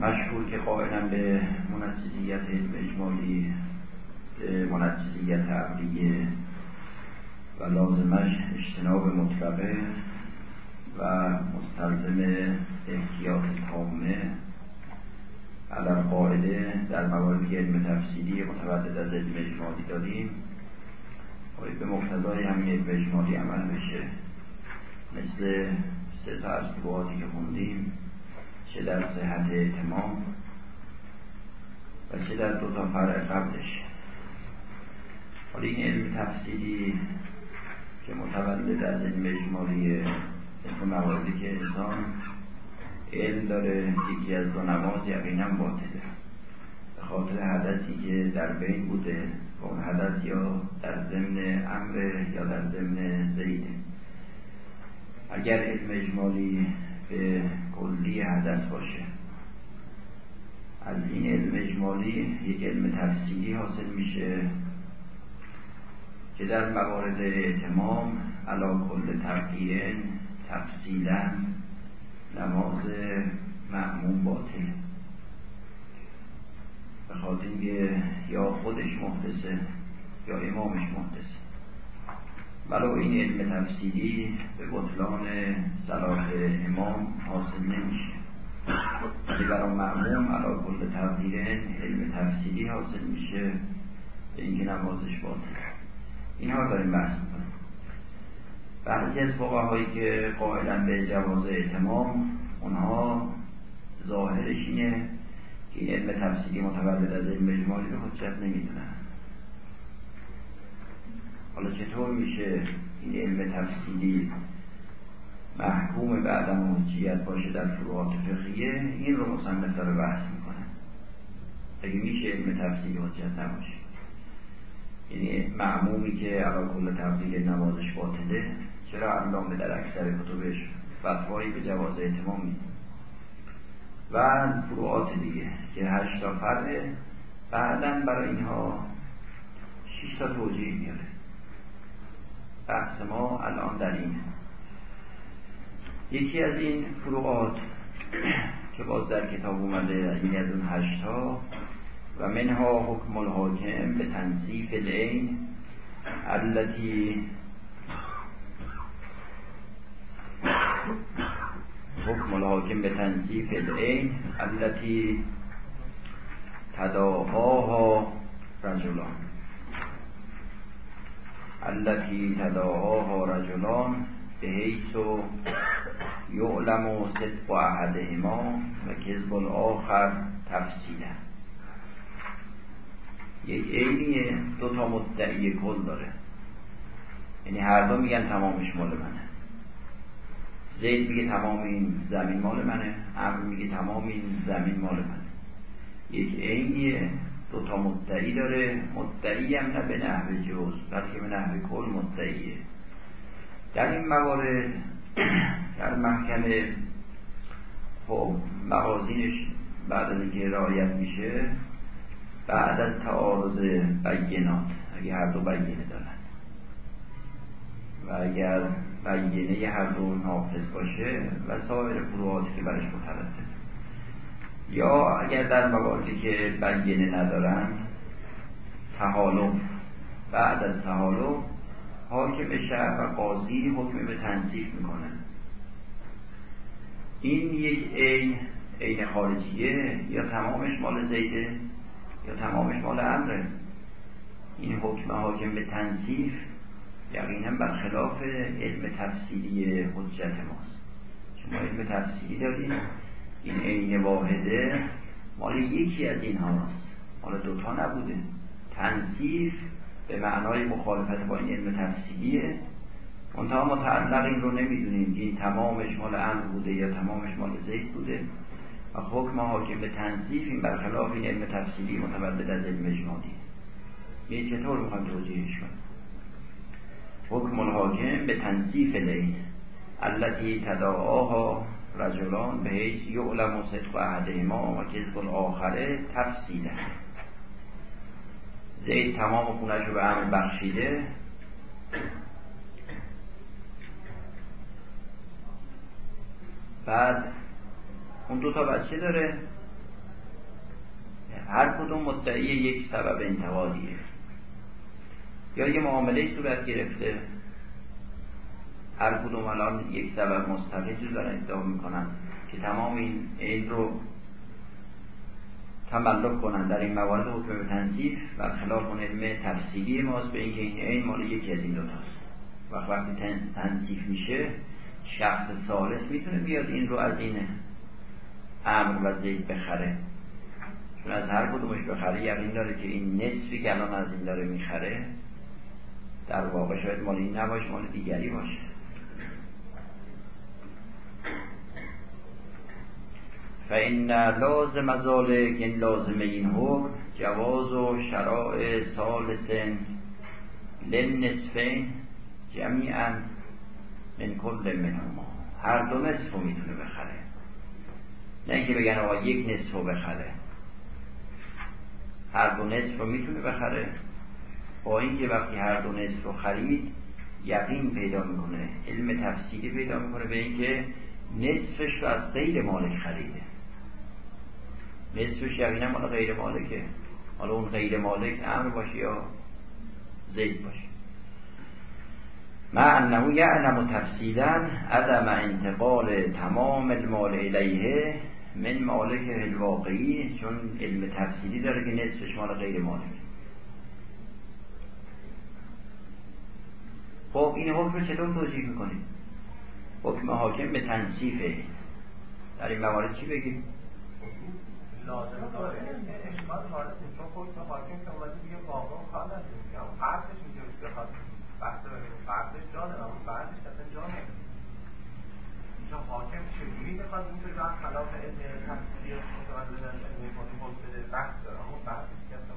مشهور که قائلا به منجزیت علم اجمالی به منجزیت عقلیه و لازمش اجتناب مطلقه و مستلزم احتیاط تامه علم قاعده در مواردی علم تفسیری متولد از علم اجمالی داریم باید به مقتضای همین علم اجمالی عمل بشه. مثل سه تا از که خوندیم چه در صحت اعتمام و چه در دو تا فرع قبلش. حالا این علم تفسیری که متولد از علم اجمالی اسم مواردی که انسان علم داره یکی از دو نماز یقینا باطله. به خاطر حدثی که در بین بوده و اون حدث یا در ضمن امر یا در ضمن زیده اگر علم اجمالی به کلی حدث باشه. از این علم اجمالی یک علم تفصیلی حاصل میشه که در موارد اعتمام علا کل تقدیرن تفصیلا نماز معموم باطل. به خاطر اینکه یا خودش محدثه یا امامش محدثه. ولو این علم تفسیری به بطلان صلاح امام حاصل نمیشه. ولی برای معموم علا کل تقدیر علم تفسیری حاصل میشه به اینکه نمازش باطل. اینها داریم بحث بعضی از فقهایی که قائلا به جواز اعتمام اونها ظاهرش اینه که این علم تفسیری متولد از علم اجمالی رو حجت نمی‌دونن. حالا چطور میشه این علم تفسیری محکوم به عدم حجیت باشه در فروعات فقهیه؟ این رو مصنف داره بحث می‌کنه. اگه میشه علم تفسیری حجت نباشه. یعنی معمومی که علا کل تبدیل نمازش باطله چرا علامه در اکثر کتبش فتوایی به جواز اعتمام میده و فروعات دیگه که هشتا فرده بعدا برای اینها شیش تا توجیه میاره بحث ما الان در اینه یکی از این فروعات که باز در کتاب اومده این از اون هشتا و منها حکم الحاکم به تنصیف العین التي حکم الحاکم به تنصیف العین التي تداهاها رجلان. التي تداهاها رجلان به حیث یعلم صدق احدهما و کذب الاخر تفصیلا. یک عینی دو تا مدعی کل داره. یعنی هر دو میگن تمامش مال منه. زید میگه تمام این زمین مال منه امر میگه تمام این زمین مال منه. یک عینی دو تا مدعی داره مدعی هم نه به نحو جز بلکه به نحو کل مدعیه. در این موارد در محکمه خب مغازینش بعد از اینکه رعایت میشه بعد از تعارض بینات اگه هر دو بینه دارن. و اگر بینه هر دو نافذ باشه و سایر فروعاتی که برش مترتب. یا اگر در مواردی که بینه ندارن تحالف بعد از تحالف حاکم شهر و قاضی حکم به تنصیف می‌کنن این یک عین عین خارجیه یا تمامش مال زیده یا تمامش مال امره. این حکم حاکم به تنصیف یقینا برخلاف علم تفسیری حجت ماست. شما علم تفسیری دارید این عین واحده مال یکی از این هاست مال دوتا نبوده. تنصیف به معنای مخالفت با این علم تفسیریه. منتها متعلق این رو نمی‌دونیم این تمامش مال امر بوده یا تمامش مال زید بوده. و حکم حاکم به تنصیف این برخلاف این علم تفسیری متولد از علم اجمالی. این چطور می‌خوایم توجیهش کنیم؟ حکم الحاکم به تنصیف لیل. التي تداعاها رجلان به حیث یعلم صدق احدهما و کذب الاخره تفصیله زید تمام خونش رو به امر بخشیده. بعد اون دو تا بچه داره. هر کدوم مدعی یک سبب انتقادیه. یا یه معامله صورت گرفته. هر کدوم الان یک سبب مستقل دارن ادعا می‌کنن که تمام این عید رو تملک کنن. در این موارد حکم تنصیف و خلاف اون علم تفصیلی ماست به اینکه این عین مال یکی از این دوتاست وقت وقتی تنصیف میشه شخص سالس می‌تونه بیاد این رو از این امر و زید بخره. چون از هر کدومش بخره یقین داره که این نصفی که الان از این داره می‌خره در واقع شاید مال این نباشه مال دیگری باشه. فإن لازم ذلك این لازم این حکم جواز و شراع سالس للنصفین جمیعا من کل منهما. هر دو نصف رو می‌تونه بخره. نه اینکه بگن آقا یک نصف رو بخره. هر دو نصف رو می‌تونه بخره. با اینکه وقتی هر دو نصف رو خرید یقین پیدا می‌کنه علم تفصیلی پیدا می‌کنه به اینکه نصفش رو از غیر مالک خریده. نصفش یقینا مال غیر مالکه. حالا اون غیر مالک امر باشه یا زید باشه. مع انه یعلم تفصیلا عدم انتقال تمام المال الیه من مالک الواقعی چون علم تفصیلی داره که نصفش مال غیر مالک. خب این حکم رو چطور توجیه می‌کنیم حکم حاکم به تنصیفه. در این موارد چی بگیم؟ لازم داره اشکال وارد چون حکم حاکم که اومده دیگه واقعا فرضش بحث فرضش فرضش اصلا حاکم چجوری می‌خواد اینجا جان خلاف علم تفسیری متولدن علم کنی حکم بده؟ بحث داره. اما بحثش که اصلا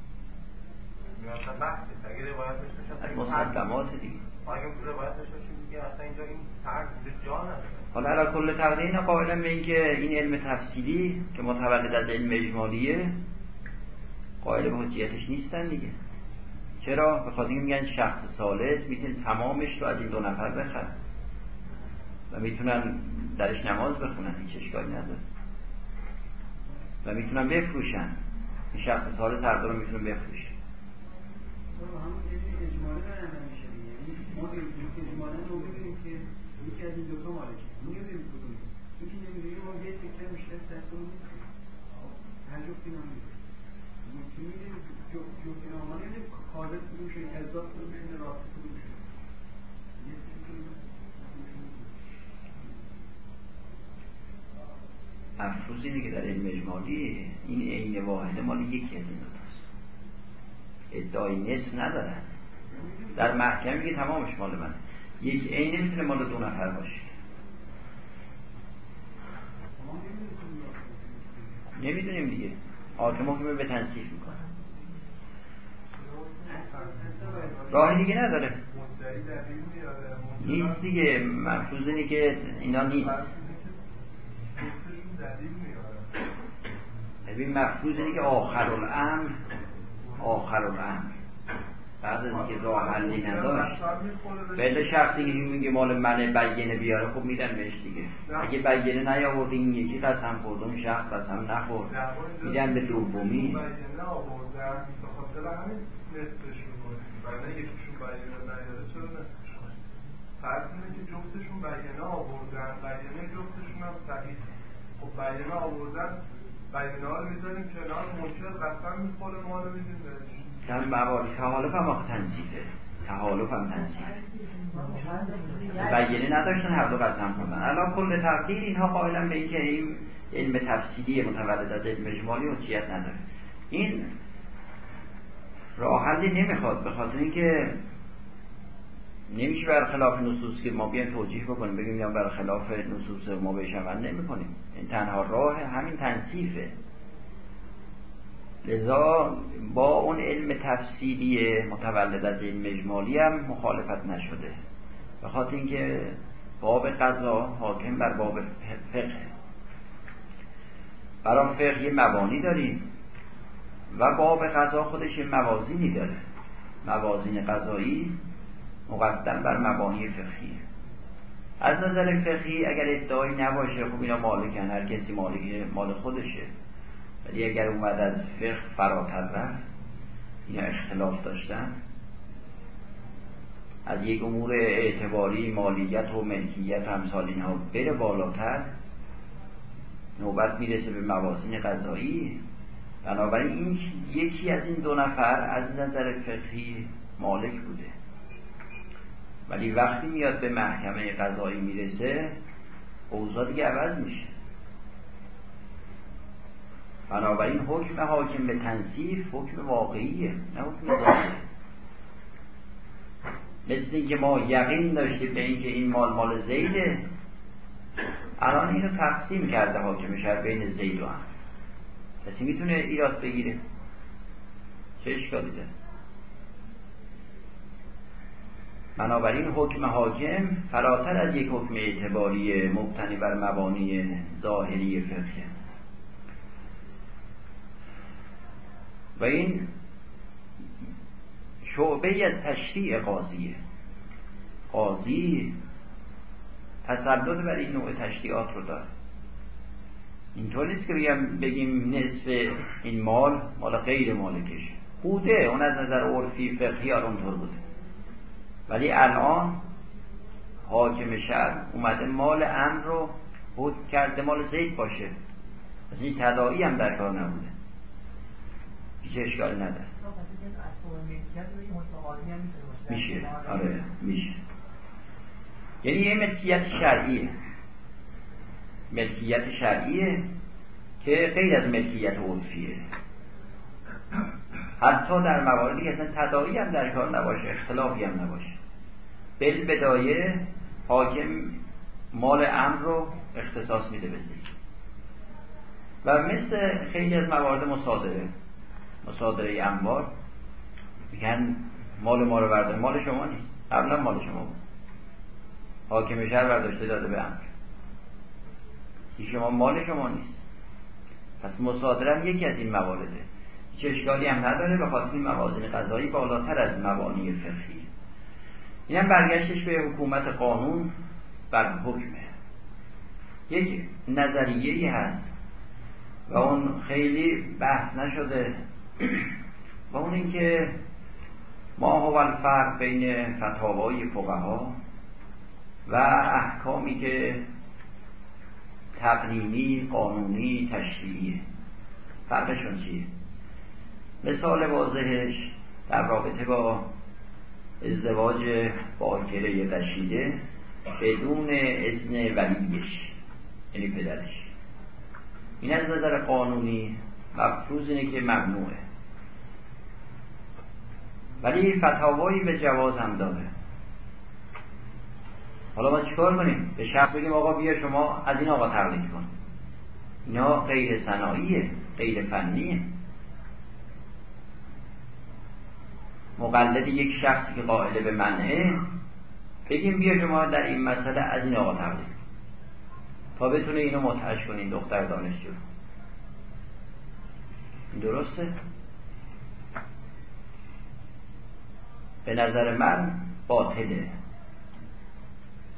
مقدمات دیگه. نداره. حالا علا کل تقدیر قائلا به اینکه این علم تفصیلی که متولد از علم اجمالیه قائل به حجیتش نیستن دیگه. چرا؟ به خاطر میگن شخص سالس می‌تونه تمامش رو از این دو نفر بخره. و می‌تونن درش نماز بخونن هیچ اشکالی نداره. و می‌تونن بفروشن. این شخص سالس هر دو رو می‌تونن بفروشن. دوتا اینه که در علم اجمالی این عین واحده مال یکی از این دوتاست ادعای نصف ندارن. در محکمه میگه تمامش مال من یک عین می‌تونه مال دو نفر باشه. نمی‌دونیم دیگه. حاکم حکم به تنصیف می‌کنه راه دیگه نداره. نیست دیگه. مفروض اینه که اینا نیست. ببین مفروض اینه که آخر الامر آخر الامر بعد. از اینکه راه حلی نداشت بله شخصی که میگه مال منه بیینه بیاره خب میدن بهش دیگه. اگه بیینه نیاورد این یکی قسم خورد اون شخص قسم نخورد میدن به دومی. فرض که جفتشون بیانه آوردن. بیانه جفتشون هم صحیح. خب بیانه آوردن بیانه ها رو می‌ذاریم کنار منکر قسم می‌خوره ما رو میدیم بهش در موارد تحالف هم آخه تنصیفه تحالف هم تنصیفه بیانه نداشتن هر دو قسم خوردن الان کل تقدیر اینها قائلا به اینکه این علم تفصیلی متولد از علم اجمالی حجیت نداره. این راه نمی‌خواد به خاطر اینکه نمیشه بر خلاف نصوص که ما بیایم توجیه بکنیم بگیم یا بر خلاف نصوص ما بهش عمل نمی کنیم این تنها راه همین تنصیفه. لذا با اون علم تفصیلی متولد از علم اجمالی هم مخالفت نشده. به خاطر اینکه باب قضا حاکم بر باب فقه. برای فقه یه مبانی داریم و باب قضا خودش یه موازینی داره. موازین قضایی مقدم بر مبانی فقهی. از نظر فقهی اگر ادعایی نباشه خب اینا مالکن هر کسی مالک مال خودشه. ولی اگر اومد از فقه فراتر رفت اینا اختلاف داشتن. از یک امور اعتباری مالیت و ملکیت و امثال اینها بره بالاتر نوبت می‌رسه به موازین قضایی. بنابراین این یکی از این دو نفر از نظر فقهی مالک بوده. ولی وقتی میاد به محکمه قضایی می‌رسه اوضاع دیگه عوض میشه. بنابراین حکم حاکم به تنصیف حکم واقعیه نه حکم ظاهره مثل اینکه ما یقین داشتیم به اینکه این مال مال زیده الان اینو تقسیم کرده حاکم شهر بین زید و هم کسی می‌تونه ایراد بگیره؟ چه اشکالی داره؟ بنابراین حکم حاکم فراتر از یک حکم اعتباری مبتنی بر مبانی ظاهری فقه. و این شعبه از تشریع قاضیه. قاضی تسلط بر این نوع تشریعات رو داره. اینطور نیست که بگم بگیم نصف این مال مال غیر مالکش. بوده اون از نظر عرفی فقهی اونطور بوده. ولی الان حاکم شهر اومده مال امر رو بود کرده مال زید باشه. از این تدائی هم در کار نبوده. هیچ اشکال نداره. میشه. آره میشه. یعنی یه ملکیت شرعیه. ملکیت شرعیه که غیر از ملکیت عرفیه. حتی در مواردی که اصلا تداعی هم در کار نباشه اختلافی هم نباشه. بل بدایه حاکم مال امر رو اختصاص میده به و مثل خیلی از موارد مصادره مصادره انبار میگن مال ما رو بردار مال شما نیست. قبلا مال شما بود. حاکم شهر برداشته داده به امر شما مال شما نیست. پس مصادره یکی از این موارده هیچ اشکالی هم نداره به خاطر این موازین قضایی بالاتر از مبانی فقهی. این هم برگشتش به حکومت قانون بر حکمه. یک نظریه هست و اون خیلی بحث نشده. و اون اینکه ما هو الفرق بین فتاوای فقها و احکامی که تقنینی قانونی تشریعیه فرقشون چیه؟ مثال واضحش در رابطه با ازدواج باکره قشیده بدون اذن ولیش یعنی پدرش. این از نظر قانونی مفروض اینه که ممنوعه. ولی فتاوایی به جواز هم داره. حالا ما چیکار کنیم؟ به شخص بگیم آقا بیا شما از این آقا تقلید کن. اینا غیر صناییه غیر فنیه. مقلد یک شخصی که قائل به منعه بگیم بیا شما در این مسئله از این آقا تقلید تا بتونه اینو متعش کنین دختر دانشجو. درسته؟ به نظر من باطله.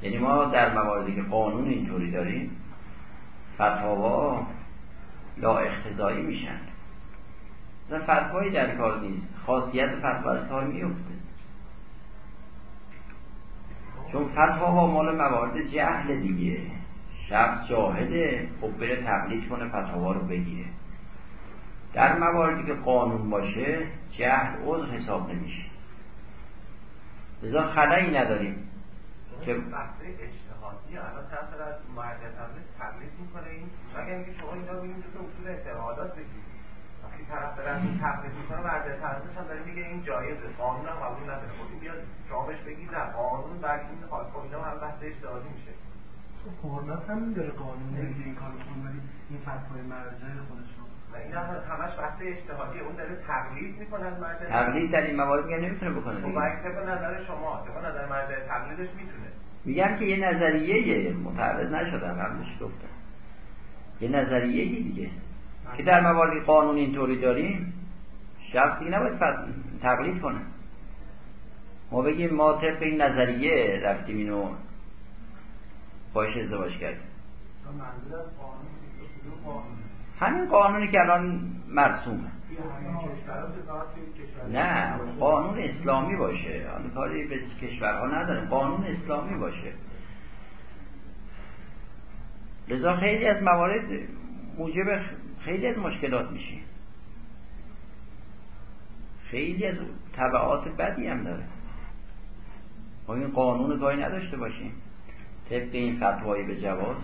یعنی ما در مواردی که قانون اینطوری داریم فتاوا لا اختزایی میشن. مثلا فتوایی در کار نیست. خاصیت فتوا از کار میفته چون فتوا با مال موارد جهل دیگه. شخص جاهده خب بره تقلید کنه فتوا رو بگیره. در مواردی که قانون باشه جهل عذر حساب نمیشه. لذا خلایی نداریم. که بحثه اجتهادی الان تا از معدل تقلید می‌کنه این. مگر اینکه شما اینا ببینید که اصول اعتقادات وقتی طرف داره این تقلید می‌کنه مرجع تقلیدش هم داره میگه این جایزه قانون هم قبول نداره. خب این بیاد بهش بگید نه. قانون بر این خواهد خب اینا هم بحث اجتهادی میشه. حرمت خب، هم داره قانون نمیگه این کارو کن ولی این فتوای مرجع خودش رو. این هم همش بحث اجتهادی. اون داره تقلید می‌کنه از مرجع. تقلید در این موارد میگه نمی‌تونه بکنه خب طبق نظر شما طبق نظر مرجع تقلیدش می‌تونه. میگم که یه نظریه متعرض نشدن قبلش گفتم. یه نظریه دیگه. که در موارد قانون اینطوری داریم شخص دیگه نباید تقلید کنه. ما بگیم ما طبق این نظریه رفتیم اینو باش ازدواج کردیم. همین قانونی که الان مرسومه. نه قانون اسلامی باشه. حالا کاری به کشورها نداره قانون اسلامی باشه. لذا خیلی از موارد موجب خیلی از مشکلات میشه خیلی از طبعات بدی هم داره. ما این قانون گاهی نداشته باشیم. طبق این فتوایی به جواز.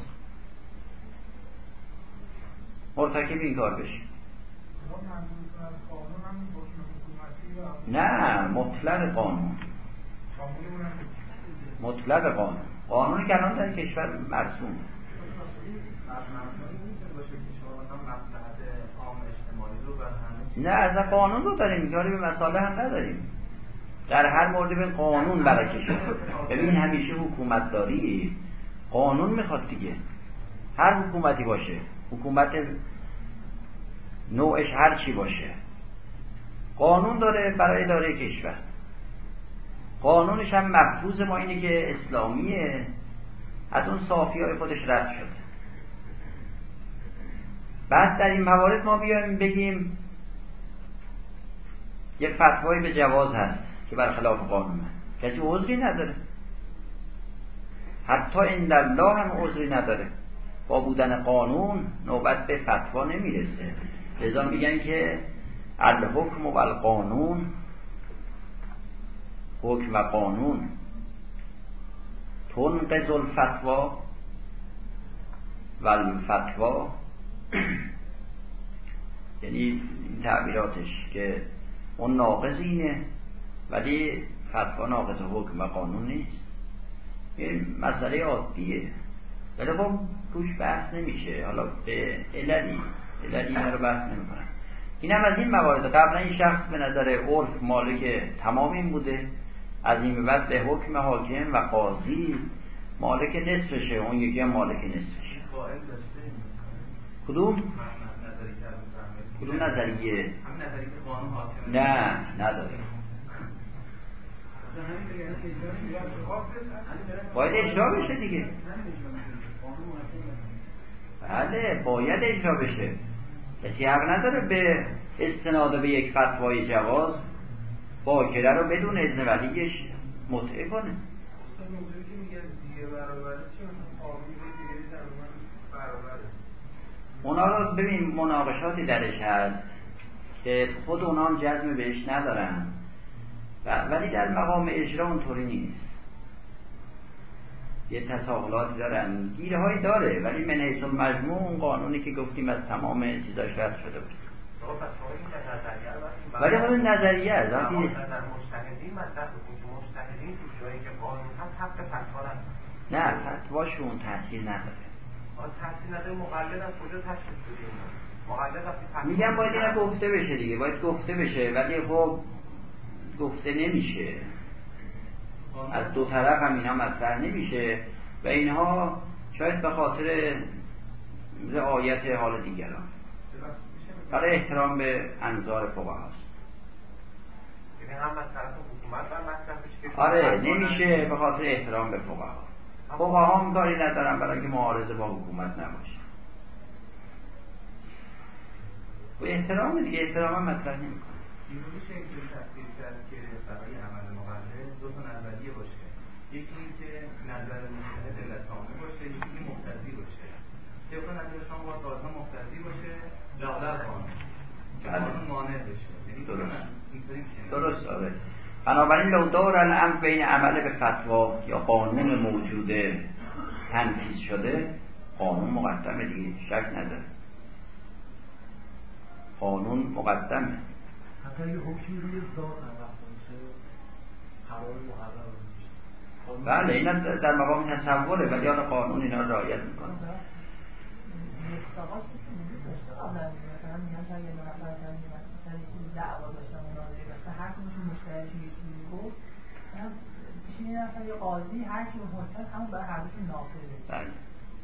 مرتکب این کار بشیم. نه مطلق قانون. مطلق قانون. قانونی که الان در کشور مرسوم نه از قانون رو داریم. کاری به مساله هم نداریم. در هر مورد به قانون برکشه شد؟ ببین همیشه حکومت داری. قانون می‌خواد دیگه. هر حکومتی باشه. حکومت نوعش هر چی باشه. قانون داره برای اداره کشور. قانونش هم مفروض ما اینه که اسلامیه. از اون صافی های خودش رد شده. بعد در این موارد ما بیایم بگیم یک فتوایی به جواز هست که برخلاف قانونه کسی عذری نداره. حتی این الله هم عذری نداره. با بودن قانون نوبت به فتوا نمی‌رسه. لذا میگن که الحکم و القانون حکم و قانون. تنقض الفتوا و الفتوا یعنی این تعبیراتش که اون ناقض اینه ولی فتوا ناقض حکم و قانون نیست. این مسئله عادیه. ولی خب روش بحث نمیشه. حالا به عللی عللی رو بحث نمی‌کنن. این هم از این موارد. قبلا این شخص به نظر عرف مالک تمام این بوده. از این بعد به حکم حاکم و قاضی مالک نصفشه. اون یکی هم مالک نصفشه. کدوم؟ کدوم نظریه؟ نه نداره. باید اجرا بشه دیگه. بله باید اجرا بشه. کسی حق نداره به استناد به یک فتوای جواز باکره رو بدون اذن ولیش متعه کنه. اونا رو ببین مناقشاتی درش هست که خود اونا هم جزم بهش ندارن. ولی در مقام اجرا اونطوری نیست. یه تساهلاتی دارن. گیره هایی داره ولی من حیث مجموع اون قانونی که گفتیم از تمام چیزاش رد شده بود. ولی خود نظریه است. وقتی نه فتواشون تاثیر نداره. میگم باید اینا گفته بشه دیگه باید گفته بشه ولی خب گفته نمیشه. از دو طرف هم اینا مطرح نمیشه و اینها شاید به خاطر رعایت حال دیگران. برای احترام به انظار فقه هست یعنی آره نمیشه به خاطر احترام به فقه ها فقه هم کاری ندارن برای که معارضه با حکومت نباشه و احترام دیگه احترام هم مطرح نمی‌کنه. دو تا نظریه باشه. یکی این که نظر مشاهد علتامه باشه یکی مقتضی باشه. طبق نظر شما باید قاضی مقتضی باشه لاغر قانون قانون مانع بشه. یعنی درست. درست آره. بنابراین لو دار الامر بین عمل به فتوا یا قانون موجود تنفیذ شده قانون مقدمه دیگه شک نداره. قانون مقدمه حتی اگه حکمی روی ذات محرم بله اینا در مقام تصوره ولی حالا قانون اینا رعایت می‌کنه.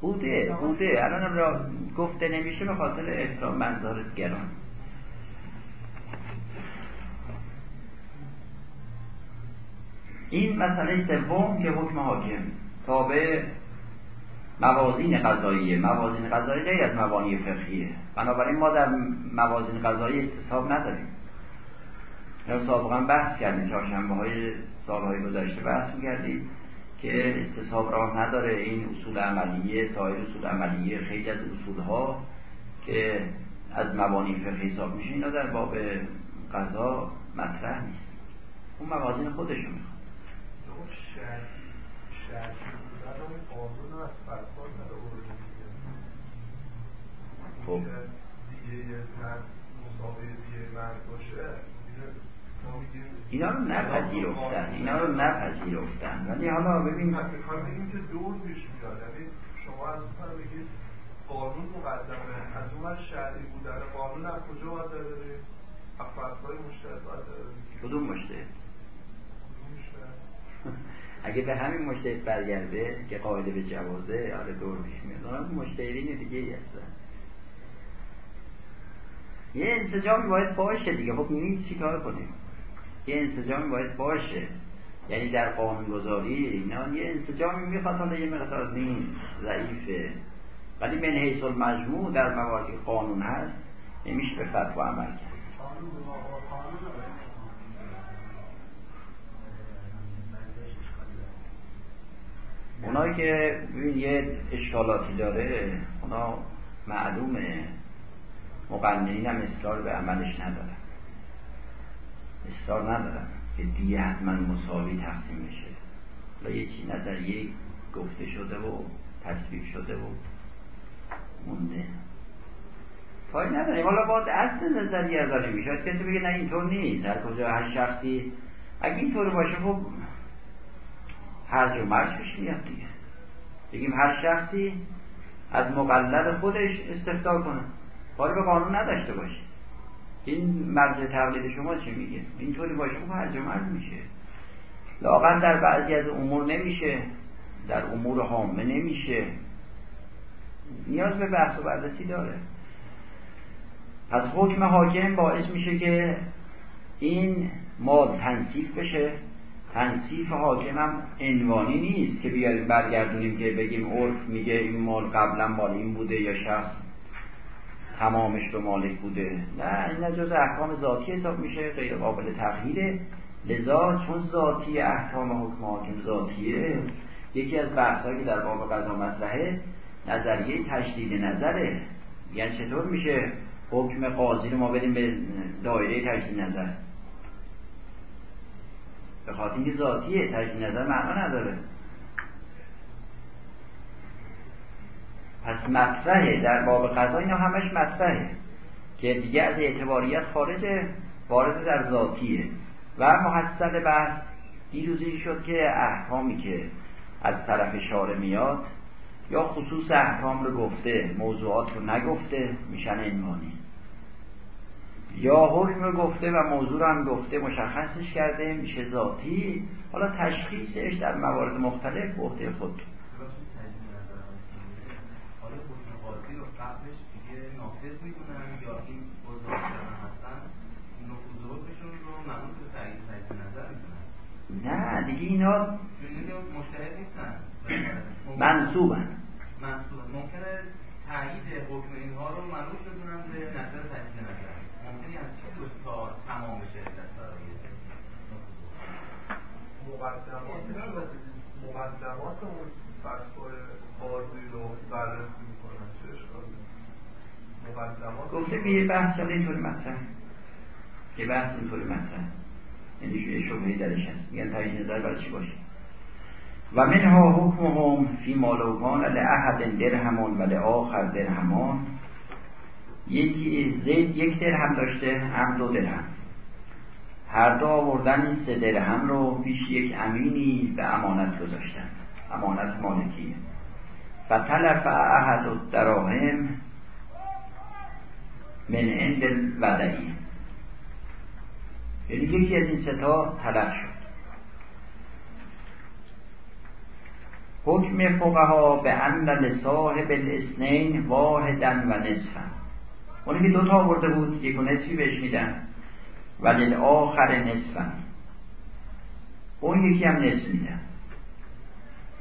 بوده بوده. الان را گفته نمیشه به خاطر احترام منظارت گران. این مسئله سوم که حکم حاکم. تابع موازین قضاییه. موازین قضایی غیر از مبانی فقهیه. بنابراین ما در موازین قضایی استصحاب نداریم. یا سابقا بحث کردیم. چهارشنبه های سالهای گذشته بحث می‌کردیم که استصحاب راه نداره. این اصول عملیه سایر اصول عملیه خیلی از اصول ها که از مبانی فقهی حساب میشه اینا در باب قضا مطرح نیست. اون موازین خودشو می‌خواد. خب. دیگه مسابقه دیگه مرد باشه اینا رو نپذیرفتن اینا رو نپذیرفتن. ولی حالا ببین می‌خوام بگیم که دور پیش میاد یعنی شما از اون بگید قانون مقدمه از اون شرعی بودن قانون از کجا باید داریم افرادهای مشترک باید داریم کدوم مشترک اگه به همین مشتهد برگرده که قاعده به جوازه آره دور پیش میاد مشتهدین دیگه ای هستن یه انسجامی باید باشه دیگه. خب چی کار کنیم؟ یه انسجامی باید باشه. یعنی در قانونگذاری اینا یه انسجامی می‌خواد حالا یه مقدار نیست ضعیفه. ولی من حیث المجموع در مواردی قانون هست نمیشه به فتوا عمل کرد. اونایی که یه اشکالاتی داره اونا معلومه. مقننین هم اصرار به عملش ندارن. اصرار ندارن که دیگه حتما مساوی تقسیم بشه. حالا یه چی نظریه گفته شده و تصویب شده و مونده. پای نداره. حالا باید اصل نظریه ازاله میشه کسی بگه نه اینطور نیست. هر کجا هر شخصی اگه اینطور باشه خب هر و مرج میاد دیگه. بگیم هر شخصی از مقلد خودش استفدار کنه. کاری به قانون نداشته باشه. این مرز تقلید شما چی میگه؟ اینطوری باشه خب هر مرز میشه. لاغن در بعضی از امور نمیشه. در امور حامه نمیشه. نیاز به بحث و بررسی داره. پس حکم حاکم باعث میشه که این مال تنصیف بشه. تنصیف حاکم هم عنوانی نیست که بیاریم برگردونیم که بگیم عرف میگه این مال قبلا مال این بوده یا شخص تمامش به مالک بوده. نه این جز احکام ذاتی حساب میشه غیر قابل تغییره. لذا چون ذاتی احکام حکم حاکم ذاتیه یکی از بحثایی که در باب قضا مطرحه نظریه تشدید نظره. یعنی چطور میشه حکم قاضی رو ما بدیم به دایره تجدید نظر؟ به خاطر اینکه ذاتیه تجدید نظر معنا نداره. پس مطرحه. در باب قضا اینا همش مطرحه. که دیگه از اعتباریت خارجه وارد در ذاتیه. و محصل بحث دیروزی شد که احکامی که از طرف شاره میاد یا خصوص احکام رو گفته موضوعات رو نگفته میشن عنوانی. یا حکم گفته و موضوع هم گفته مشخصش کرده میشه ذاتی. حالا تشخیصش در موارد مختلف عهده خود. نه دیگه اینا منصوبن. منصوبن. ممکنه تایید حکم اینها رو منوط بدونن به نظر تجدید نظر ممکنه از چه تا تمام بشه مقدمات مقدمات اون فتوای قاضی رو بررسی می‌کنن چه اشکالی؟ مقدمات گفته که یه بحث اینطوری مطرح. یه بحث اینطوری مطرح. یعنی یه شبهی درش هست. میگن تایید نظر برای چی باشه؟ و منها حکمهم فی مالوکان لأحد درهمان و لآخر درهمان یکی زید یک درهم داشته هم دو درهم. هر دو آوردن سه درهم رو پیش یک امینی به امانت گذاشتن. امانت مالکیه. فتلف احد الدراهم من عند الودعی. یعنی یکی از این ستا تلف شد. حکم فقها به ان لصاحب الاسنین واحدا و نصفا. اونی که دوتا آورده بود یک و نصفی بهش میدن. ولی آخر نصفا. اون یکی هم نصف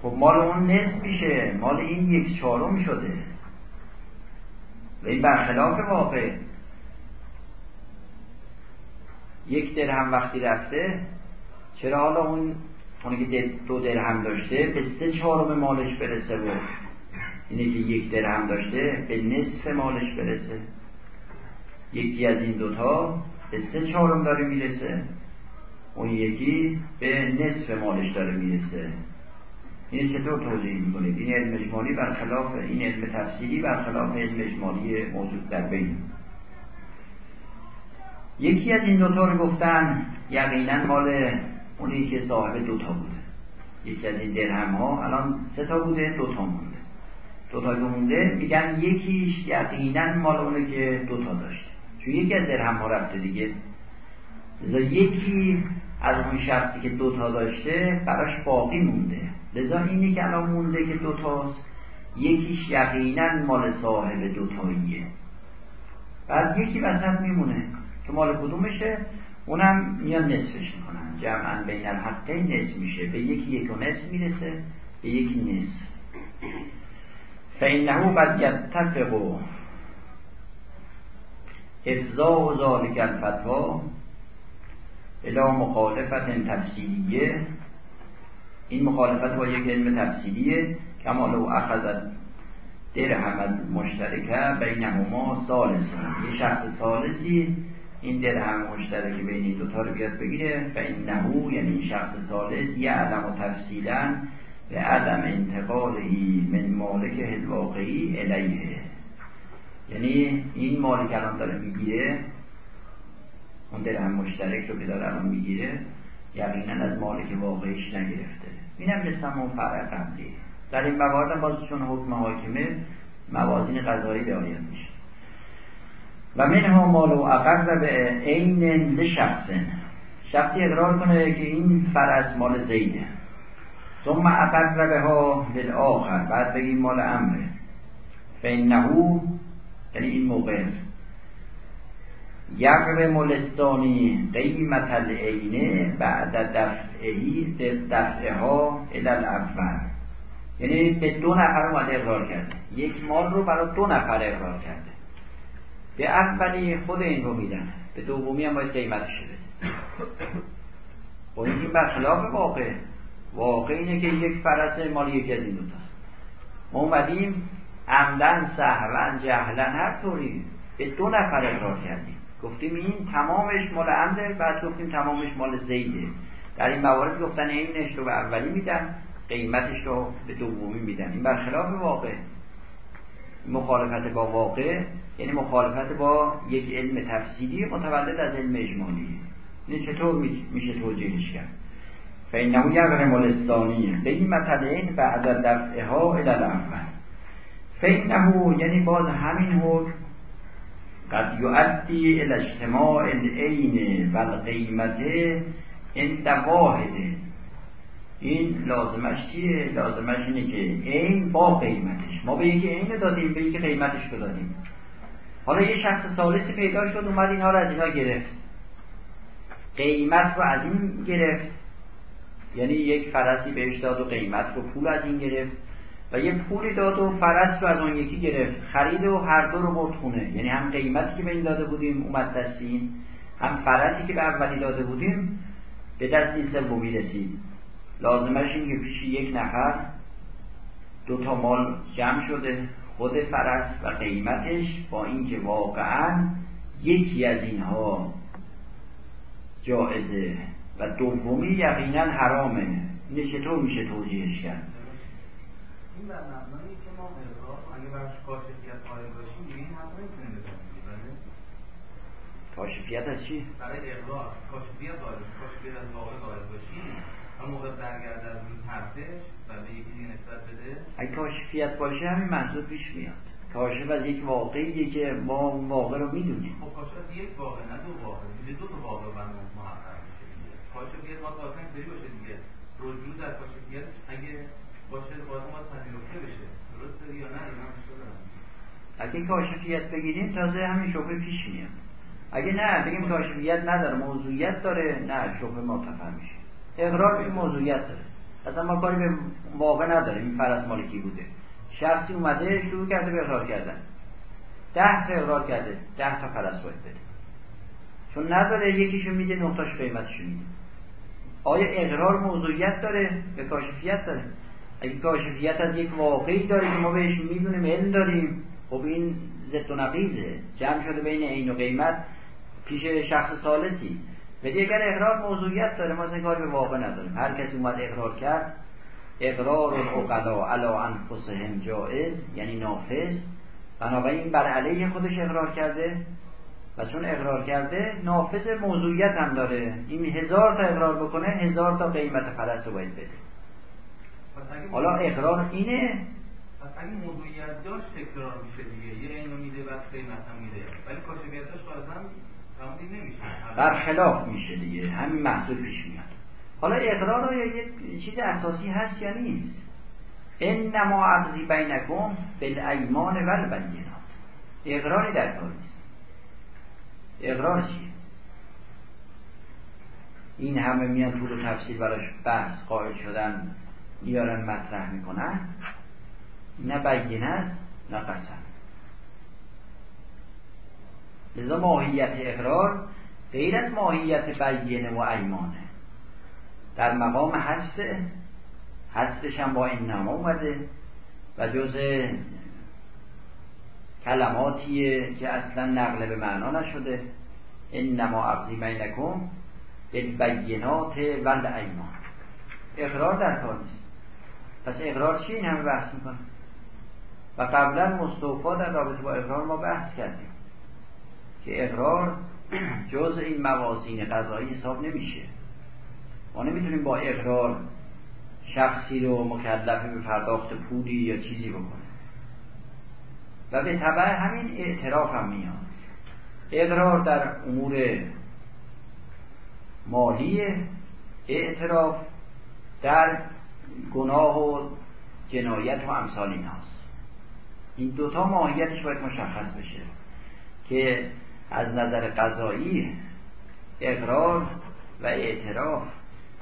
خب مال اون نصف میشه. مال این یک چهارم شده. و این برخلاف واقع. یک درهم وقتی رفته چرا حالا اون اونی که دو درهم داشته به سه چهارم مالش برسه و اینه که یک درهم داشته به نصف مالش برسه. یکی از این دوتا به سه چهارم داره می‌رسه. اون یکی به نصف مالش داره می‌رسه. این چطور توضیح می‌کنید؟ این علم اجمالی برخلاف این علم تفسیری برخلاف علم اجمالی موجود در بین. یکی از این دوتا رو گفتن یقینا مال اونی که صاحب دوتا بوده. یکی از این درهم ها الان سه تا بوده دوتا مونده. دوتا مونده میگن یکیش یقینا مال اونه که دوتا داشته. چون یکی از درهم ها رفته دیگه. لذا یکی از اون شخصی که دوتا داشته براش باقی مونده. لذا اینی که الان مونده که دوتاست یکیش یقینا مال صاحب دوتاییه بعد یکی وسط میمونه که مال کدومشه؟ اونم میان نصفش می‌کنن. جمعا بین الحقه نصف میشه. به یکی یک و نصف می‌رسه به یکی نصف. فینه قد یتفق افضاء ذالک الفتوا الى مخالفت تفصیلیه. این مخالفت با یک علم تفصیلیه. کما لو اخذت درهم مشترکه بینهما سالسون یه شخص سالسی این درهم مشترک بین این دوتا رو بیاد بگیره. و این نهو یعنی این شخص سالس یه عدم و تفصیلا به عدم انتقالهی من مالک الواقعی الیه یعنی این مالی که الان داره می‌گیره اون درهم مشترک رو که داره الان می‌گیره یقینا از مالک واقعیش نگرفته. اینم مثل همون فرق قبلی در این موارد باز چون حکم حاکمه موازین قضایی رعایت میشه. و منها مال و اقر به عین لشخص شخصی اقرار کنه که این فرس مال زیده ثم اقر به ها للآخر. بعد بگیم مال امره. فینهو یعنی این موقع. یقر ملستانی قیمت العینه بعد دفعهی دفعها الاول. یعنی به دو نفر اومده اقرار کرده. یک مال رو برای دو نفر اقرار کرده. به اولی خود این رو میدن. به دومی هم باید قیمتش بده با اینکه برخلاف واقع. واقع اینه که یک فرس مال یکی از این دوتاست ما اومدیم عمدن سهون جهلن هر طوری به دو نفر اقرار کردیم. گفتیم این تمامش مال عمده بعد گفتیم تمامش مال زیده. در این موارد گفتن اینش رو به اولی میدن قیمتش رو به دومی میدن. این برخلاف واقع. مخالفت با واقع یعنی مخالفت با یک علم تفسیری متولد از علم اجمالی. این چطور میشه توجیهش کرد؟ یقر ملستانیه به این مطلعین بعد دفعها الى الاول فینه یعنی باز همین حکم قد یؤدی الى اجتماع العین و القیمت عند واحده این لازمش چیه؟ لازمش اینه که عین با قیمتش. ما به یکی عین دادیم به یکی قیمتش رو دادیم. حالا یه شخص سالسی پیدا شد اومد اینها رو از اینا گرفت. قیمت رو از این گرفت. یعنی یک فرسی بهش داد و قیمت رو پول از این گرفت. و یه پولی داد و فرس رو از اون یکی گرفت. خرید و هر دو رو برد خونه. یعنی هم قیمتی که به این داده بودیم اومد دستیم. هم فرسی که به اولی داده بودیم به دست این سومی رسید. لازمش این که پیش یک نفر دو تا مال جمع شده. خود فرس و قیمتش با اینکه واقعا یکی از اینها جائزه و دومی یقینا حرامه. این چطور میشه توجیهش کرد؟ این بر مبنایی که ما اگه برش کاشفیت قائل باشیم این حق نمی‌تونیم بزنیم. کاشفیت از چی؟ برای اقرار کاشفیت وارد کاشفیت از واقع وارد باشی اون موقع برگرد از روی حرفش و به یکی دیگه نسبت بده. اگه کاشفیت باشه همین محضور پیش میاد. کاشف از یک واقعیه که ما اون واقع رو می‌دونیم. خب کاشف از یک واقع نه دو واقع. میگه دو تا واقع من محقق میشه دیگه. کاشفیت ما اصلا اینطوری باشه دیگه. رجوع در کاشفیت اگه باشه لازم باید پذیرفته بشه. درسته یا نه؟ اگه کاشفیت بگیریم تازه همین شبه پیش میاد. اگه نه بگیم کاشفیت نداره موضوعیت داره نه شبه مرتفع میشه. اقرار موضوعیت داره. اصلا ما کاری به واقع نداریم این فرس مالکی بوده. شخصی اومده شروع کرده به اقرار کردن. ده تا اقرار کرده ده تا فرس باید بده. چون نداره یکیشو میده نقطاش قیمتشو میده. آیا اقرار موضوعیت داره به کاشفیت داره؟ اگه کاشفیت از یک واقعی داره که ما بهش می‌دونیم علم داریم. خب این ضد و نقیزه جمع شده بین عین و قیمت پیش شخص سالسی ولی اگر اقرار موضوعیت داره. ما اصلا کار به واقع نداریم. هر کسی اومد اقرار کرد اقرار العقلا علا انفسهم جائز یعنی نافذ. بنابراین بر علیه خودش اقرار کرده. و چون اقرار کرده نافذ موضوعیت هم داره. این هزار تا اقرار بکنه هزار تا قیمت فلس رو باید بده. حالا اقرار اینه؟ پس اگه موضوعیت داشت تکرار میشه دیگه. یه اینو میده بعد قیمت هم میده. ولی کاشفیتش غالبا تمام نمیشه. برخلاف میشه دیگه. همین محصول پیش میاد. حالا اقرار یه چیز اساسی هست یا نیست؟ انما عقضی بینکم بالایمان و البینات اقراری در کار نیست. اقرار چیه؟ این همه میان طول و تفصیل براش بحث قائل شدن. میارن مطرح می‌کنن نه بینه است نه قسم. لذا ماهیت اقرار غیر از ماهیت بینه و ایمانه. در مقام هست هستش هم با این نما اومده و جز کلماتیه که اصلا نقل به معنا نشده. انما عقضی بینکم بالبینات و ایمان اقرار در کار نیست. پس اقرار چی این همه بحث می‌کنه؟ و قبلا مستوفا در رابطه با اقرار ما بحث کردیم که اقرار جز این موازین قضایی حساب نمیشه. ما نمی‌تونیم با اقرار شخصی رو مکلف به پرداخت پولی یا چیزی بکنه و به طبع همین اعتراف هم میاد. اقرار در امور مالی اعتراف در گناه و جنایت و امثال این هاست این دوتا ماهیتش باید مشخص بشه که از نظر قضایی اقرار و اعتراف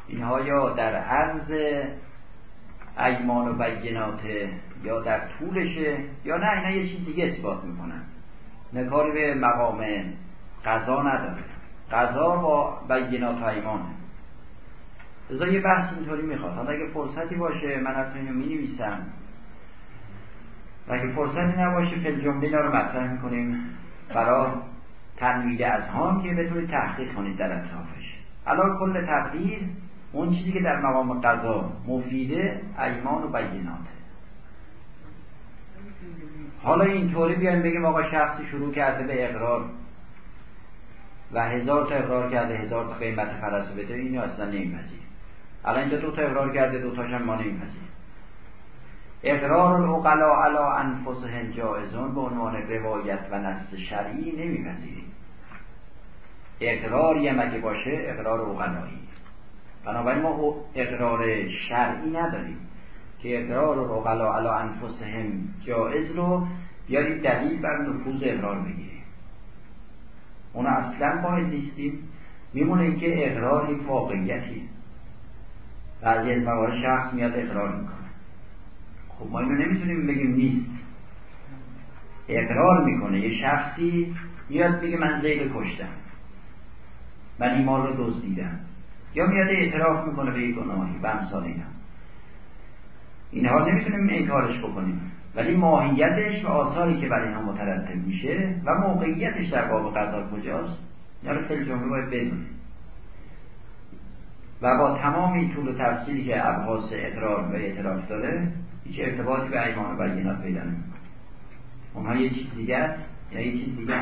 اینها یا در عرض ایمان و بینات یا در طولشه یا نه اینا یه چیز دیگه اثبات می‌کنن. نه کاری به مقام قضا نداره. قضا با بینات و ایمانه لذا یه بحث اینطوری می‌خواد حالا اگه فرصتی باشه من حتی اینو می نویسم و اگه فرصتی نباشه فیل جمله رو مطرح می‌کنیم. برای تنوید از هم که بتونید تحقیق کنید در اطرافش الان کل تقدیر اون چیزی که در مقام قضا مفیده ایمان و بیناته حالا اینطوری بیایم بگیم آقا شخصی شروع کرده به اقرار. و هزار تا اقرار کرده هزار تا قیمت فرس بده. اینو اصلا نمیپذیر الان اینجا دو تا اقرار کرده دو تاش هم ما نمیپذیر اقرار العقلا علا انفسهم جائزون به عنوان روایت و نص شرعی نمیپذیریم. اقرار یه مگه باشه اقرار عقلایی. بنابراین ما اقرار شرعی نداریم که اقرار العقلا علا انفسهم جائز رو بیاریم دلیل بر نفوذ اقرار بگیریم. اون اصلا باید نیستیم. میمونه که اقرار واقعیتی بعضی از موارد شخص میاد اقرار می‌کنه. خب ما اینو نمی‌تونیم بگیم نیست. اقرار می‌کنه. یه شخصی میاد بگه من زید کشتم. من این مال رو دزدیدم. یا میاد اعتراف می‌کنه به یک گناهی و امثال اینا. اینها نمی‌تونیم انکارش بکنیم. ولی ماهیتش و آثاری که برای اینها مترتب میشه و موقعیتش در باب قضا کجاست اینا رو خیلی جمله باید بدونیم. و با تمام این طول و تفصیلی که ابحاث اقرار و اعتراف داره هیچ ارتباطی به ایمان و بینات پیدا نمی‌کنه. اونها یه چیز دیگه است یا یه چیز دیگه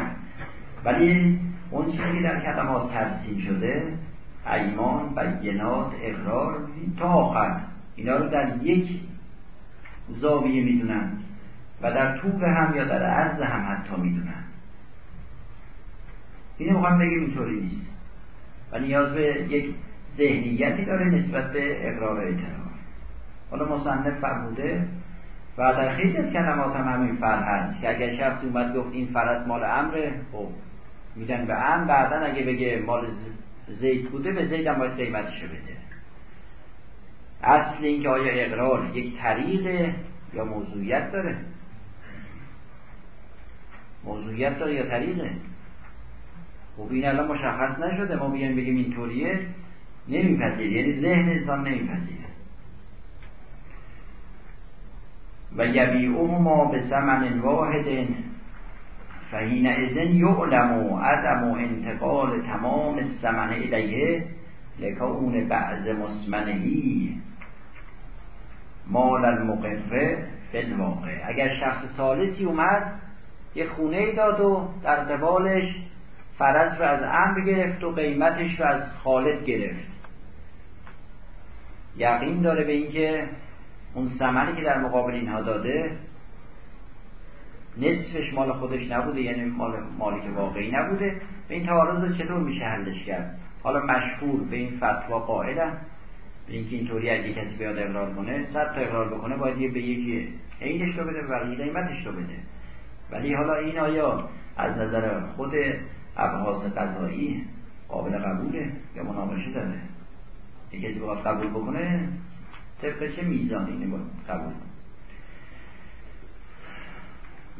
ولی اون چیزی که در کلمات ترسیم شده ایمان بینات اقرار تا آخر اینا رو در یک زاویه می‌دونن و در طول هم یا در عرض هم حتی می‌دونن اینو می‌خوام بگیم اینطوری نیست. و نیاز به یک ذهنیتی داره نسبت به اقرار اعتراف حالا مصنف فرموده و در خیلی از کلمات هم همین فر هست که اگر شخصی اومد گفت این فرس مال امره خب میدن به ام بعدا اگه بگه مال زید بوده به زید هم باید قیمتشو بده. اصل این که آیا اقرار یک طریقه یا موضوعیت داره؟ موضوعیت داره یا طریقه؟ خب این الان مشخص نشده ما بیایم بگیم اینطوریه. نمیپذیر یعنی ذهن انسان نمیپذیره. و ما به سمن واحد. فهین ازن یعلم و عدم و انتقال تمام السمن الیه لکون بعض مسمنهی مال المقره فی واقع اگر شخص سالسی اومد یه خونه داد و در قبالش فرض رو از امر گرفت و قیمتش رو از خالد گرفت. یقین داره به اینکه اون ثمنی که در مقابل اینها داده نصفش مال خودش نبوده یعنی مال مالی که واقعی نبوده. به این تعارض چطور میشه حلش کرد؟ حالا مشهور به این فتوا قائلن. به اینکه اینطوری اگه کسی بیاد اقرار کنه صد تا اقرار بکنه باید یه به یکی عینش رو بده و قیمتش رو بده. ولی حالا این آیا از نظر خود ابحاث قضایی قابل قبوله یا مناقشه داره؟ کسی بخواد قبول بکنه طبق چه میزانی اینو قبول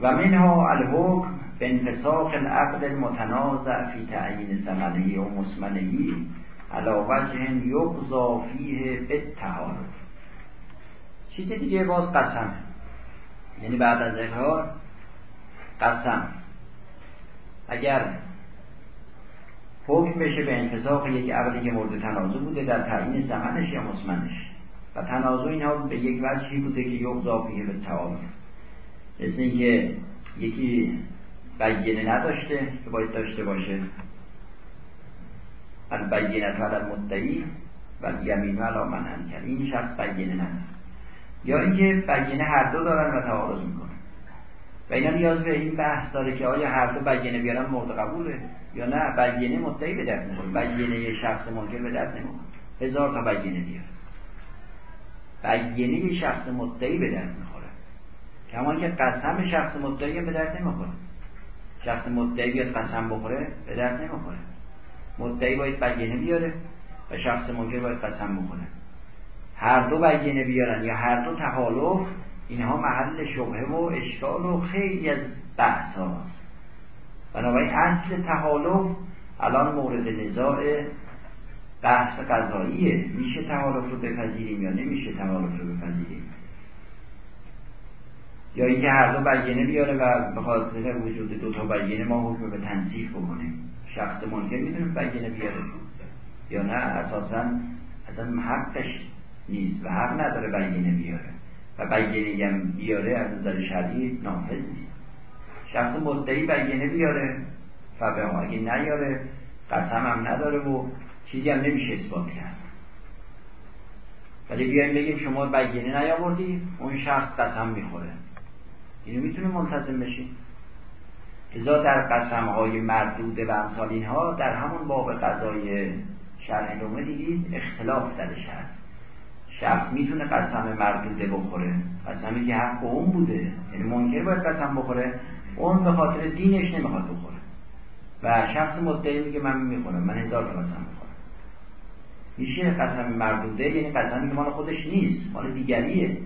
و منها الحکم به انفساق العقد المتنازع فی تعیین سمنهی و مسمنهی علا وجه یقضا فیه بالتعارف. چیز دیگه باز قسم. یعنی بعد از اقرار قسم. اگر حکم بشه به انفساق یک عقدی که مورد تنازع بوده در تعیین زمنش یا مسمنش و تنازع اینها به یک وجهی بوده که یقضا فیه به تعارف مثل اینکه یکی بیینه نداشته که باید داشته باشه. البینت و المدعی و یمین و من کرد این شخص بیینه نداره. یا اینکه بیینه هر دو دارن و تعارض می‌کنن. و اینا نیاز به این بحث داره که آیا هر دو بیینه بیارن مورد قبوله یا نه؟ بیینه مدعی به درد می‌خوره بیینه یه شخص منکر به درد نمی‌خوره. هزار تا بیینه بیار بیینه یه شخص مدعی به درد می‌خوره کما که قسم شخص مدعی به درد نمی‌خوره. شخص مدعی بیاد قسم بخوره به درد نمی‌خوره. مدعی باید بیینه بیاره و شخص منکر باید قسم بخوره. هر دو بیینه بیارن یا هر دو تحالف اینها محل شبهه و اشکال و خیلی از بحث هاست بنابراین اصل تحالف الان مورد نزاع بحث قضاییه. میشه تحالف رو بپذیریم یا نمیشه تحالف رو بپذیریم؟ یا اینکه هر دو بیینه بیاره و به خاطر وجود دو تا بیینه ما حکم به تنصیف بکنیم. شخص منکر می‌تونه بیینه بیاره. یا نه؟ اساسا اصلا حقش نیست و حق نداره بیینه بیاره. و بیینه هم بیاره از نظر شرعی نافذ نیست. شخص مدعی بیینه بیاره فبه اگه نیاره قسم هم نداره و چیزی هم نمیشه اثبات کرد. ولی بیایم بگیم شما بیینه نیاوردی اون شخص قسم می‌خوره. اینو می‌تونه منتظم بشین ازا در قسم های مردوده و امثال اینها در همون باب قضای شرح نومه دیدید اختلاف درش هست شخص می‌تونه قسم مردوده بخوره. قسمی که حق اون بوده. یعنی منکر باید قسم بخوره. اون به خاطر دینش نمی‌خواد بخوره. و شخص مدعی میگه من می‌خورم. من هزار قسم بخورم میشه قسم مردوده یعنی قسمی که مال خودش نیست. مال دیگریه.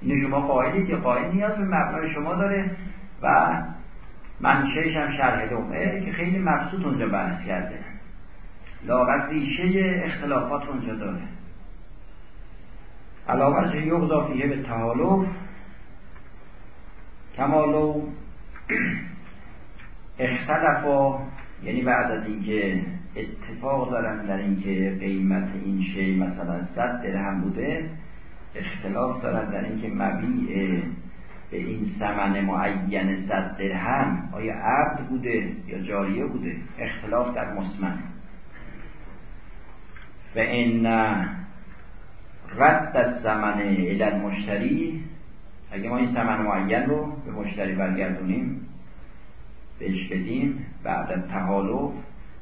اینو شما قائلید یا قائل نیاز به مبنای شما داره. و منشهش هم شرح دومه که خیلی مبسوط اونجا بحث کرده. لاغت ریشه اختلافات اونجا داره. علاوه یغضا فیه به تحالف کمالو اختلافا یعنی بعد از اینکه اتفاق دارن در اینکه قیمت این شی مثلا صد درهم بوده اختلاف دارن در اینکه مبیع به این سمن معین صد درهم آیا عبد بوده یا جاریه بوده. اختلاف در مسمن و این رد از سمن الى مشتری. اگه ما این سمن معین رو به مشتری برگردونیم بهش بدیم بعد تحالف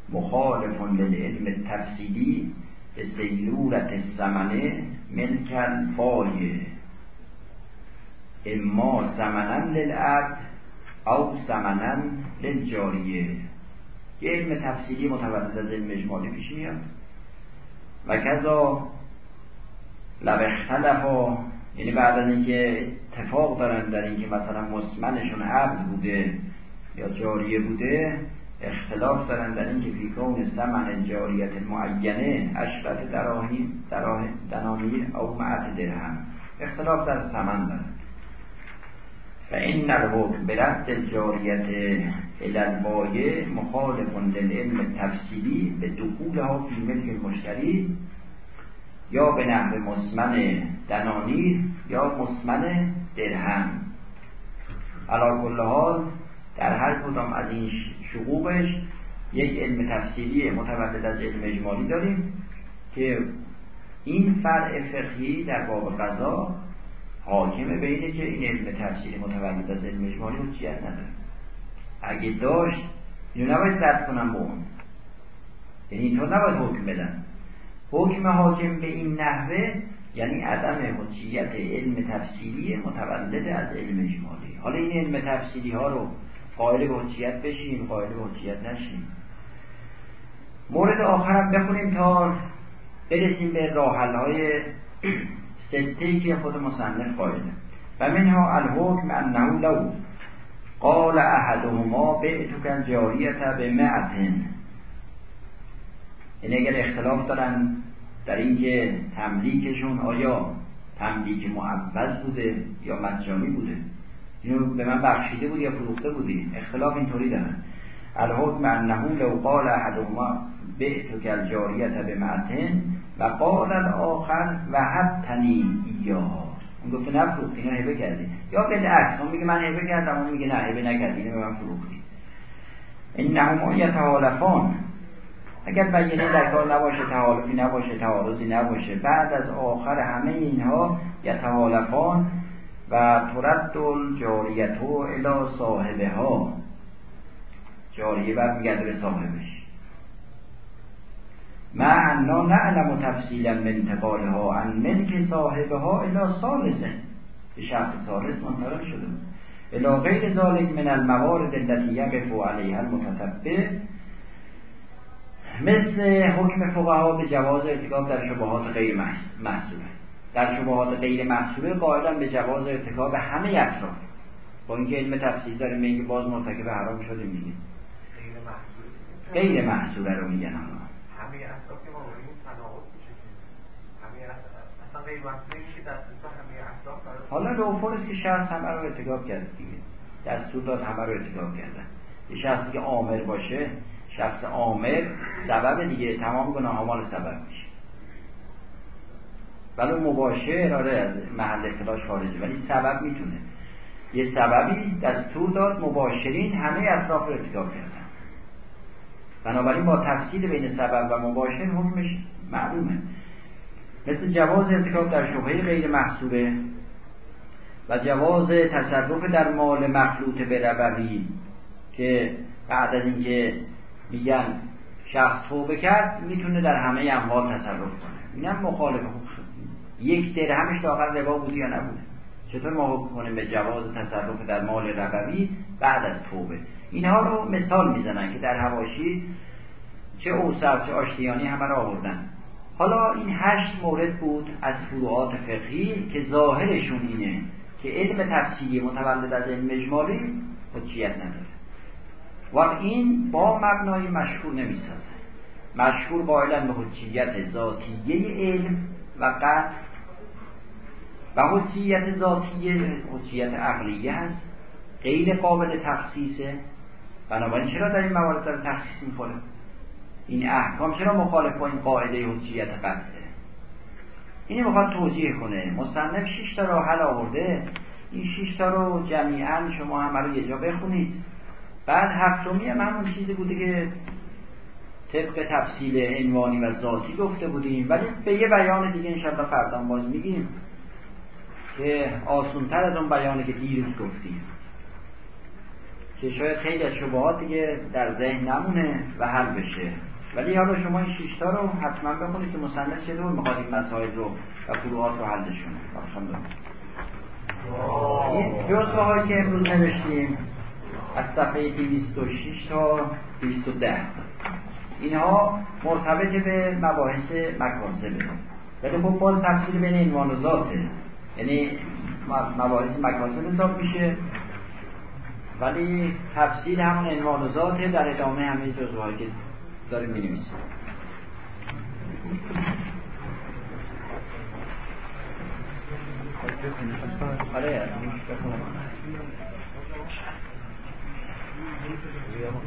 مخالف للعلم تفصیلی به سیلورت سمنه ملکن فایه. اما سمنن للعبد او سمنن للجاریه. یه علم تفصیلی متولد از علم اجمالی پیش میاد. و کذا لو اختلفا یعنی بعد از اینکه اتفاق دارن در اینکه مثلا مسمنشون عبد بوده یا جاریه بوده اختلاف دارن در اینکه فی کون سمن جاریت معینه اشرت دراهیم دنانیر او معت درهم. اختلاف در سمن دارن. و این الحکم به رد الجاریت الالبایه مخالف للعلم تفصیلی به ها فی ملک مشتری یا به نحو مسمن دنانیر یا مسمن درهم. علا کل حال در هر کدام از این شقوقش یک علم تفصیلی متولد از علم اجمالی داریم که این فرع فقهی در باب قضا حاکمه به اینه که این علم تفسیری متولد از علم اجمالی حجیت نداره. اگه داشت اینو نباید رد کنم به اون. یعنی اینطور نباید حکم بدن حکم حاکم به این نحوه یعنی عدم حجیت علم تفسیری متولد از علم اجمالی. حالا این علم تفسیری ها رو قائل به حجیت بشیم قائل به حجیت نشیم مورد آخرم بخونیم تا برسیم به راحل های سته که خود مصنف قائله. و منها الحکم انه لو قال احدهما بعتك جاریت به معتن این اگر اختلاف دارن در اینکه تملیکشون آیا تملیک معوض بوده یا مجانی بوده؟ اینو به من بخشیده بود یا فروخته بودی؟ اختلاف اینطوری دارن. الحکم انه لو قال احدهما بعتك الجاریت به معتن و قال الاخر و حبتنی ایاها. اون گفته نفروختی اینو هبه کردی. یا بالعکس اون میگه من هبه کردم اون میگه نه هبه نکردی اینو به من فروختی. این نهما یتحالفان. اگر بیانه در کار نباشه تحالفی نباشه تعارضی نباشه. بعد از آخر همه اینها یتحالفان و ترد الجاریتو الی صاحبه ها جاریه برمیگرده به صاحبش. ما انا نعلم تفصیلا من انتقالها عن ملک صاحبها الى ثالث به شخص ثالث منتقل شده الى غیر ذلك من الموارد التي يقف عليها المتتبع. مثل حکم فقها به جواز ارتکاب در شبهات غیر محصوله در شبهات غیر محصوله قائلا به جواز ارتکاب همه اطراف. با اینکه علم تفصیل داریم میگه باز مرتکب حرام شده میگه غیر محصوله رو میگن حالا لوفر که شخص همه رو ارتکاب کرد دیگه. دستور داد همه رو ارتکاب کردن. یه شخصی که عامر باشه شخص عامر سبب دیگه تمام گناه مال سبب میشه. ولی مباشر آره از محل اختلاش خارجه ولی سبب می‌تونه. یه سببی دستور داد مباشرین همه اطراف رو ارتکاب کردن. بنابراین با تفصیل بین سبب و مباشر حکمش معلومه. مثل جواز ارتکاب در شبهه غیر محصوره و جواز تصرف در مال مخلوط به که بعد از اینکه میگن شخص توبه کرد می‌تونه در همه اموال تصرف کنه. اینم مخالف خوب شد. یک درهمش لاغر ربا بودی یا نبود؟ چطور ما حکم کنیم به جواز تصرف در مال ربوی بعد از توبه؟ اینها رو مثال می‌زنن که در هواشی چه اوصف چه آشتیانی همه رو آوردن. حالا این هشت مورد بود از فروعات فقهی که ظاهرشون اینه که علم تفسیری متولد از علم اجمالی حجیت نداره. و این با مبنای مشهور نمی‌سازه مشهور قائلا به حجیت ذاتیه علم و قطع. و حجیت ذاتیه حجیت عقلیه هست غیر قابل تخصیصه. بنابراین چرا در این موارد در تخصیص می‌خوره این احکام چرا مخالف با این قاعده حجیت قطعه؟ اینو می‌خواد توجیه کنه. مصنف شش تا راه حل آورده. این شش تا رو جمیعا شما همه رو یه جا بخونید. بعد هفتمی هم همون چیزی بوده که طبق تفصیل عنوانی و ذاتی گفته بودیم. ولی به یه بیان دیگه انشاءالله فردا باز میگیم که آسونتر از اون بیانی که دیروز گفتیم. که شاید خیلی از شبهات دیگه در ذهن نمونه و حل بشه. ولی حالا شما این شیشتا رو حتما بخونید که مصنف چطور می‌خواد این مسائل رو و فروعات رو حلش کنه این جزوه هایی که امروز نوشتیم. از صفحه 206 تا 210 اینها مرتبط به مباحث مکاسبه ولی خب باز تفصیل بین عنوان و ذاته. یعنی مباحث مکاسب حساب میشه. ولی تفصیل همون عنوان و ذاته در ادامه همه جزوهایی که داریم می‌نویسیم. آره digamos